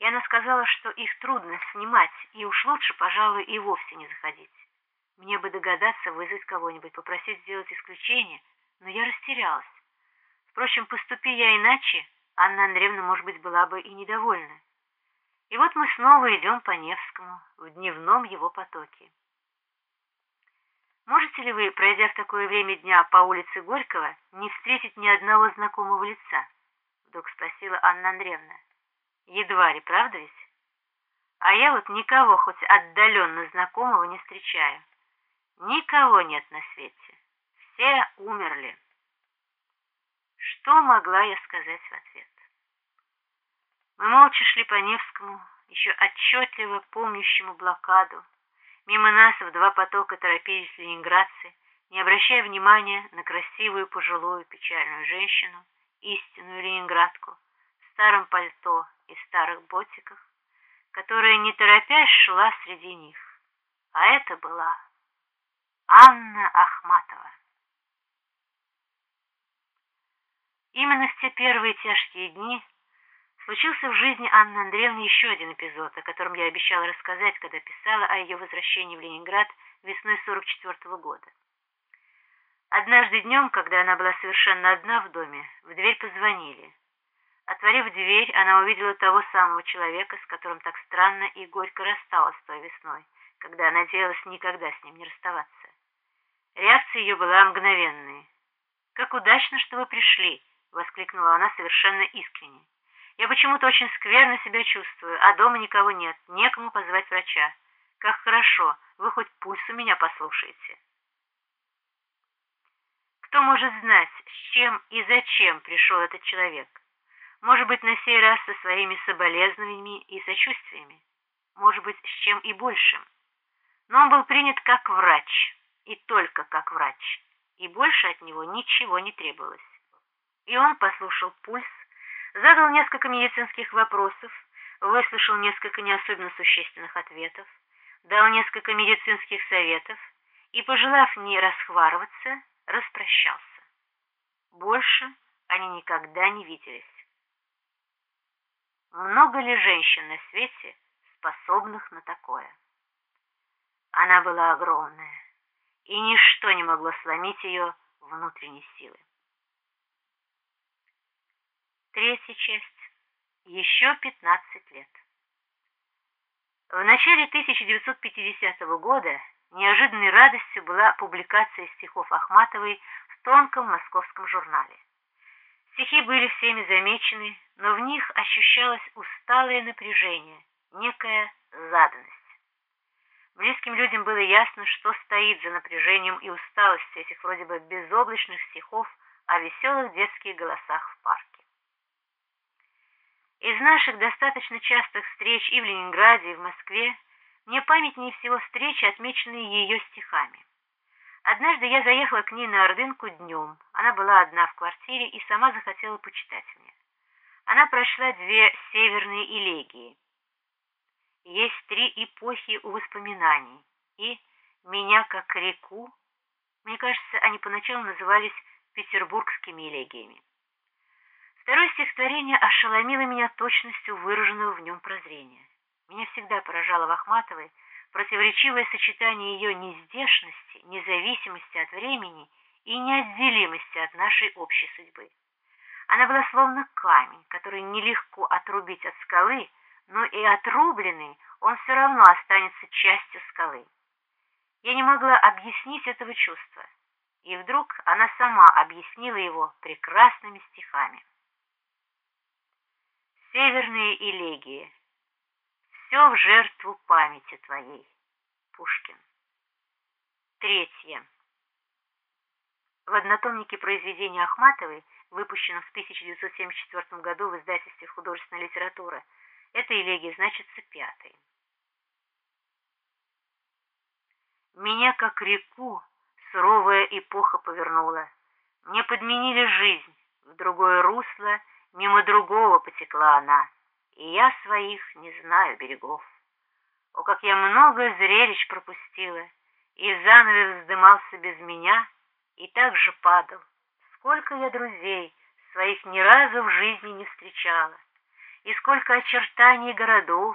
и она сказала, что их трудно снимать, и уж лучше, пожалуй, и вовсе не заходить. Мне бы догадаться вызвать кого-нибудь, попросить сделать исключение, но я растерялась. Впрочем, поступи я иначе, Анна Андреевна, может быть, была бы и недовольна. И вот мы снова идем по Невскому, в дневном его потоке. Можете ли вы, пройдя в такое время дня по улице Горького, не встретить ни одного знакомого лица? Вдруг спросила Анна Андреевна. Едва ли, правда ведь? А я вот никого хоть отдаленно знакомого не встречаю. Никого нет на свете. Все умерли. Что могла я сказать в ответ? Мы молча шли по Невскому, еще отчетливо помнящему блокаду. Мимо нас в два потока торопились ленинградцы, не обращая внимания на красивую пожилую печальную женщину, истинную ленинградку, в старом пальто и старых ботиках, которая, не торопясь, шла среди них. А это была Анна Ахматова. Именно в те первые тяжкие дни случился в жизни Анны Андреевны еще один эпизод, о котором я обещала рассказать, когда писала о ее возвращении в Ленинград весной 44 -го года. Однажды днем, когда она была совершенно одна в доме, в дверь позвонили. Отворив дверь, она увидела того самого человека, с которым так странно и горько рассталась той весной, когда надеялась никогда с ним не расставаться. Реакция ее была мгновенной. «Как удачно, что вы пришли!» — воскликнула она совершенно искренне. «Я почему-то очень скверно себя чувствую, а дома никого нет, некому позвать врача. Как хорошо, вы хоть пульс у меня послушаете». Кто может знать, с чем и зачем пришел этот человек? Может быть, на сей раз со своими соболезнованиями и сочувствиями. Может быть, с чем и большим. Но он был принят как врач, и только как врач, и больше от него ничего не требовалось. И он послушал пульс, задал несколько медицинских вопросов, выслушал несколько не особенно существенных ответов, дал несколько медицинских советов и, пожелав не расхварываться, распрощался. Больше они никогда не виделись. Много ли женщин на свете, способных на такое? Она была огромная, и ничто не могло сломить ее внутренней силы. Третья часть. Еще 15 лет. В начале 1950 года неожиданной радостью была публикация стихов Ахматовой в тонком московском журнале. Стихи были всеми замечены, но в них ощущалось усталое напряжение, некая заданность. Близким людям было ясно, что стоит за напряжением и усталостью этих вроде бы безоблачных стихов о веселых детских голосах в парке. Из наших достаточно частых встреч и в Ленинграде, и в Москве мне памятнее всего встречи, отмеченные ее стихами. Однажды я заехала к ней на Ордынку днем. Она была одна в квартире и сама захотела почитать мне. Она прошла две северные элегии. Есть три эпохи у воспоминаний. И «Меня как реку». Мне кажется, они поначалу назывались петербургскими элегиями. Второе стихотворение ошеломило меня точностью выраженного в нем прозрения. Меня всегда поражало в Ахматовой противоречивое сочетание ее нездешности, независимости от времени и неотделимости от нашей общей судьбы. Она была словно камень, который нелегко отрубить от скалы, но и отрубленный он все равно останется частью скалы. Я не могла объяснить этого чувства, и вдруг она сама объяснила его прекрасными стихами. Северные элегии. Все в жертву памяти твоей. Пушкин. Третье. В однотомнике произведения Ахматовой, выпущенном в 1974 году в издательстве «Художественная литература», эта элегия значится пятой. Меня, как реку, суровая эпоха повернула. Мне подменили жизнь в другое русло Мимо другого потекла она, и я своих не знаю берегов. О, как я много зрелищ пропустила, и занавес вздымался без меня, и так же падал. Сколько я друзей своих ни разу в жизни не встречала. и сколько очертаний городов,